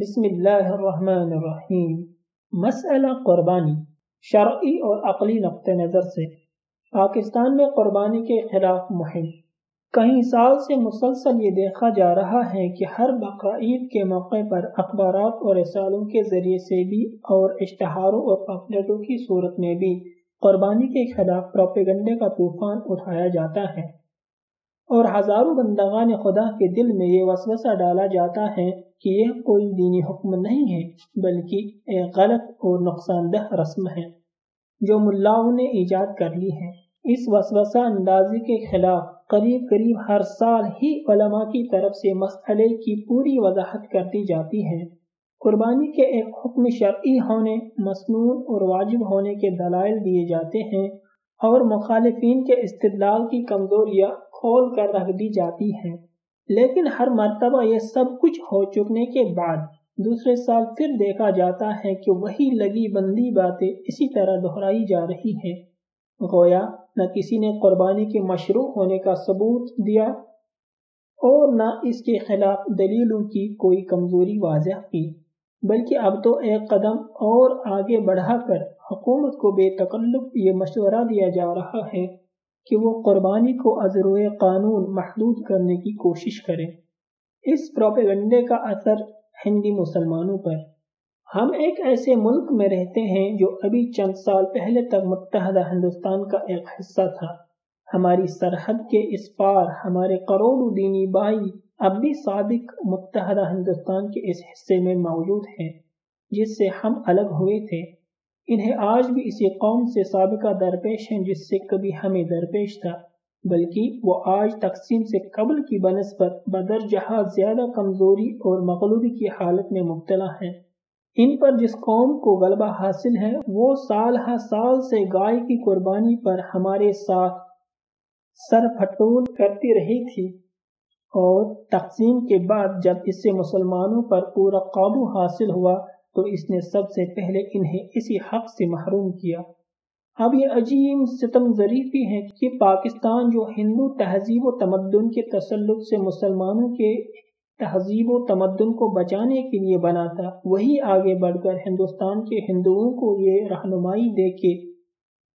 بسم اللہ الرحمن الرحیم۔ مسئلہ قربانی۔ شرعی اور عقلی نقطہ نظر سے۔ پاکستان میں قربانی کے خلاف مہم۔ کئی سال سے مسلسل یہ دیکھا جا رہا ہے کہ ہر بقرعید کے موقع پر اخبارات اور رسالوں کے ذریعے سے بھی اور اشتہاروں اور پاپلیٹوں کی صورت میں بھی قربانی کے خلاف پروپیگنڈے کا طوفان اٹھایا جاتا ہے۔ اور ہزاروں بندگان خدا کے دل میں یہ وسوسہ ڈالا جاتا ہے کہ یہ کوئی دینی حکم نہیں ہے، بلکہ ایک غلط اور نقصان دہ رسم ہے۔ جو ملاؤں نے ایجاد کر لی ہے۔ اس وسوسہ اندازی کے خلاف قریب قریب ہر سال ہی علماء کی طرف سے مسئلے کی پوری وضاحت کر دی جاتی ہے۔ قربانی کے ایک حکم شرعی ہونے، مصنون اور واجب ہونے کے دلائل دیے جاتے ہیں اور مخالفین کے استدلال کی کمزوریاں کھول کر رکھ دی جاتی ہے لیکن ہر مرتبہ یہ سب کچھ ہو چکنے کے بعد دوسرے سال پھر دیکھا جاتا ہے کہ وہی لگی بندی باتیں اسی طرح دہرائی جا رہی ہے گویا نہ کسی نے قربانی کے مشروع ہونے کا ثبوت دیا اور نہ اس کے خلاف دلیلوں کی کوئی کمزوری واضح کی، بلکہ اب تو ایک قدم اور آگے بڑھا کر حکومت کو بے تکلف یہ مشورہ دیا جا رہا ہے۔ کہ وہ قربانی کو ازروئے قانون محدود کرنے کی کوشش کرے۔ اس پروپیگنڈے کا اثر ہندی مسلمانوں پر۔ ہم ایک ایسے ملک میں رہتے ہیں جو ابھی چند سال پہلے تک متحدہ ہندوستان کا ایک حصہ تھا۔ ہماری سرحد کے اس پار ہمارے کروڑوں دینی بھائی اب بھی صادق متحدہ ہندوستان کے اس حصے میں موجود ہیں، جس سے ہم الگ ہوئے تھے۔ انہیں آج بھی اسی قوم سے سابقہ درپیش ہیں جس سے کبھی ہمیں درپیش تھا، بلکہ وہ آج تقسیم سے قبل کی بنسبت بدر جہاں زیادہ کمزوری اور مغلوبی کی حالت میں مبتلا ہیں ان پر جس قوم کو غلبہ حاصل ہے، وہ سال ہر سال سے گائے کی قربانی پر ہمارے ساتھ سر پھٹول کرتی رہی تھی۔ اور تقسیم کے بعد جب اس سے مسلمانوں پر پورا قابو حاصل ہوا تو اس نے سب سے پہلے انہیں اسی حق سے محروم کیا۔ اب یہ عجیب ستم ظریفی ہے کہ پاکستان جو ہندو تہذیب و تمدن کے تسلط سے مسلمانوں کے تہذیب و تمدن کو بچانے کے لیے بنا تھا، وہی آگے بڑھ کر ہندوستان کے ہندوؤں کو یہ رہنمائی دے کے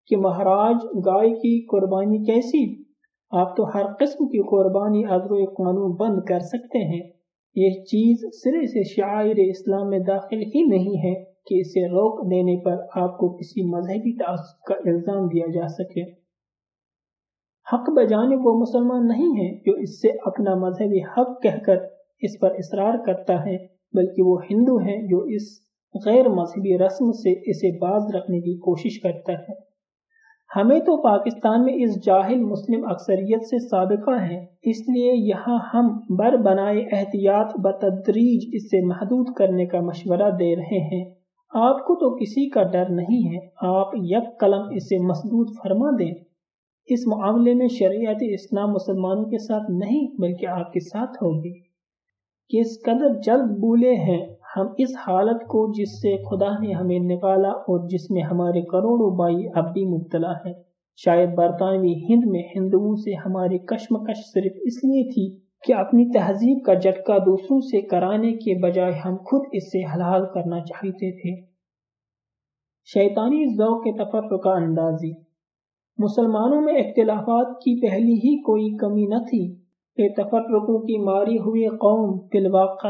کہ مہاراج گائے کی قربانی کیسی؟ آپ تو ہر قسم کی قربانی ادر قانون بند کر سکتے ہیں۔ یہ چیز سرے سے شاعر اسلام میں داخل ہی نہیں ہے کہ اسے روک دینے پر آپ کو کسی مذہبی تعصب کا الزام دیا جا سکے۔ حق بجانے وہ مسلمان نہیں ہے جو اس سے اپنا مذہبی حق کہہ کر اس پر اصرار کرتا ہے، بلکہ وہ ہندو ہیں جو اس غیر مذہبی رسم سے اسے باز رکھنے کی کوشش کرتا ہے۔ ہمیں تو پاکستان میں اس جاہل مسلم اکثریت سے سابقہ ہے اس لیے یہاں ہم بر بنائے احتیاط بتدریج اس سے محدود کرنے کا مشورہ دے رہے ہیں۔ آپ کو تو کسی کا ڈر نہیں ہے، آپ یک قلم اسے مسدود فرما دیں۔ اس معاملے میں شریعت اسلام مسلمانوں کے ساتھ نہیں، بلکہ آپ کے ساتھ ہوگی۔ کس قدر جلد بولے ہیں۔ ہم اس حالت کو جس سے خدا نے ہمیں نکالا اور جس میں ہمارے کروڑوں بائی اب بھی مبتلا ہے شاید برطانوی ہند میں ہندوؤں سے ہماری کشمکش صرف اس لیے تھی کہ اپنی تہذیب کا جٹکا دوسروں سے کرانے کے بجائے ہم خود اس سے حلال کرنا چاہتے تھے۔ شیطانی ذوق کے تفرقہ اندازی۔ مسلمانوں میں اختلافات کی پہلی ہی کوئی کمی نہ تھی۔ کہ تفرقوں کی ماری ہوئی قوم فی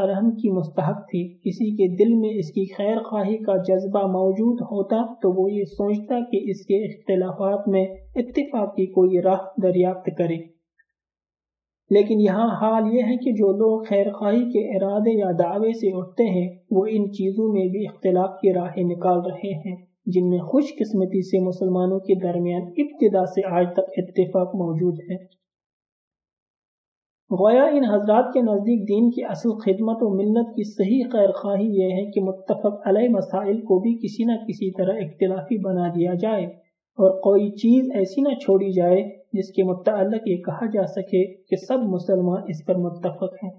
رحم کی مستحق تھی۔ کسی کے دل میں اس کی خیر خواہی کا جذبہ موجود ہوتا تو وہ یہ سوچتا کہ اس کے اختلافات میں اتفاق کی کوئی راہ دریافت کرے۔ لیکن یہاں حال یہ ہے کہ جو لوگ خیر خواہی کے ارادے یا دعوے سے اٹھتے ہیں، وہ ان چیزوں میں بھی اختلاف کی راہیں نکال رہے ہیں، جن میں خوش قسمتی سے مسلمانوں کے درمیان ابتدا سے آج تک اتفاق موجود ہے۔ گویا ان حضرات کے نزدیک دین کی اصل خدمت و ملت کی صحیح خیر خواہی یہ ہے کہ متفق علیہ مسائل کو بھی کسی نہ کسی طرح اختلافی بنا دیا جائے اور کوئی چیز ایسی نہ چھوڑی جائے جس کے متعلق یہ کہا جا سکے کہ سب مسلمان اس پر متفق ہیں۔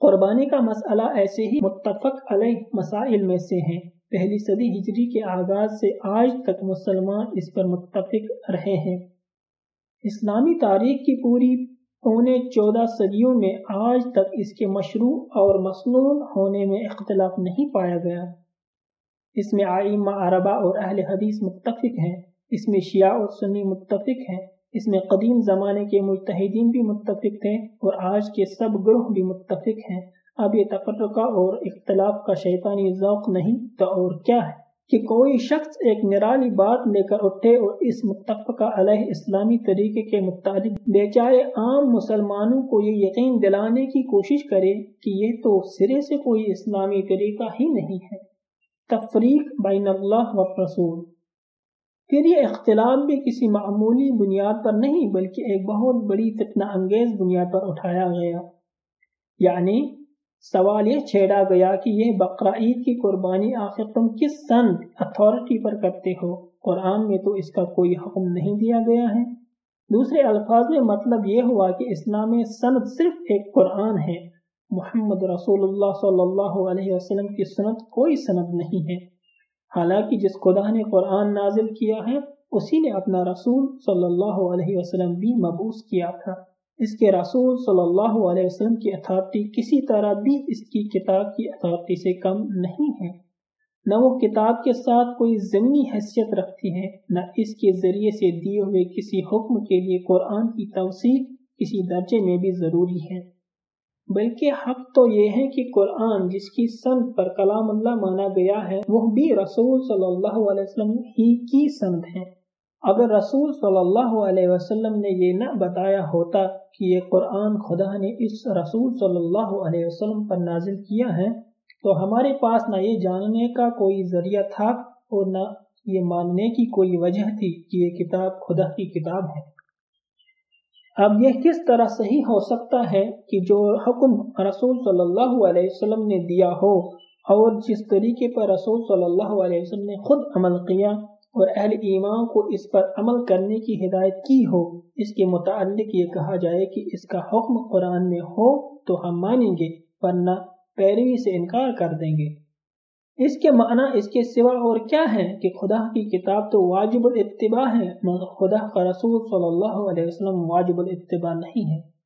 قربانی کا مسئلہ ایسے ہی متفق علیہ مسائل میں سے ہیں۔ پہلی صدی ہجری کے آغاز سے آج تک مسلمان اس پر متفق رہے ہیں۔ اسلامی تاریخ کی پوری پونے چودہ صدیوں میں آج تک اس کے مشروع اور مصنون ہونے میں اختلاف نہیں پایا گیا۔ اس میں آئمہ عربہ اور اہل حدیث متفق ہیں، اس میں شیعہ اور سنی متفق ہیں، اس میں قدیم زمانے کے متحدین بھی متفق تھے اور آج کے سب گروہ بھی متفق ہیں۔ اب یہ تفرقہ اور اختلاف کا شیطانی ذوق نہیں تو اور کیا ہے؟ کہ کوئی شخص ایک نرالی بات لے کر اٹھے اور اس متفقہ علیہ اسلامی طریقے کے متعلق بیچارے عام مسلمانوں کو یہ یقین دلانے کی کوشش کرے کہ یہ تو سرے سے کوئی اسلامی طریقہ ہی نہیں ہے۔ تفریق بین اللہ و رسول۔ پھر یہ اختلاف بھی کسی معمولی بنیاد پر نہیں، بلکہ ایک بہت بڑی فتنہ انگیز بنیاد پر اٹھایا گیا۔ یعنی سوال یہ چھیڑا گیا کہ یہ بقرہ عید کی قربانی آخر تم کس سند اتھارٹی پر کرتے ہو؟ قرآن میں تو اس کا کوئی حکم نہیں دیا گیا ہے۔ دوسرے الفاظ میں مطلب یہ ہوا کہ اسلام سند صرف ایک قرآن ہے۔ محمد رسول اللہ صلی اللہ علیہ وسلم کی سنت کوئی سند نہیں ہے۔ حالانکہ جس خدا نے قرآن نازل کیا ہے، اسی نے اپنا رسول صلی اللہ علیہ وسلم بھی مبوس کیا تھا۔ اس کے رسول صلی اللہ علیہ وسلم کی اتھارٹی کسی طرح بھی اس کی کتاب کی اتھارٹی سے کم نہیں ہے۔ نہ وہ کتاب کے ساتھ کوئی ضمنی حیثیت رکھتی ہے، نہ اس کے ذریعے سے دیے ہوئے کسی حکم کے لیے قرآن کی توسیع کسی درجے میں بھی ضروری ہے۔ بلکہ حق تو یہ ہے کہ قرآن جس کی سند پر کلام اللہ مانا گیا ہے، وہ بھی رسول صلی اللہ علیہ وسلم ہی کی سند ہے۔ اگر رسول صلی اللہ علیہ وسلم نے یہ نہ بتایا ہوتا کہ یہ قرآن خدا نے اس رسول صلی اللہ علیہ وسلم پر نازل کیا ہے، تو ہمارے پاس نہ یہ جاننے کا کوئی ذریعہ تھا اور نہ یہ ماننے کی کوئی وجہ تھی کہ یہ کتاب خدا کی کتاب ہے۔ اب یہ کس طرح صحیح ہو سکتا ہے کہ جو حکم رسول صلی اللہ علیہ وسلم نے دیا ہو اور جس طریقے پر رسول صلی اللہ علیہ وسلم نے خود عمل کیا اور اہل ایمان کو اس پر عمل کرنے کی ہدایت کی ہو، اس کے متعلق یہ کہا جائے کہ اس کا حکم قرآن میں ہو تو ہم مانیں گے، ورنہ پیروی سے انکار کر دیں گے۔ اس کے معنی اس کے سوا اور کیا ہے کہ خدا کی کتاب تو واجب الاتباع ہے، مگر خدا کا رسول صلی اللہ علیہ وسلم واجب الاتباع نہیں ہے۔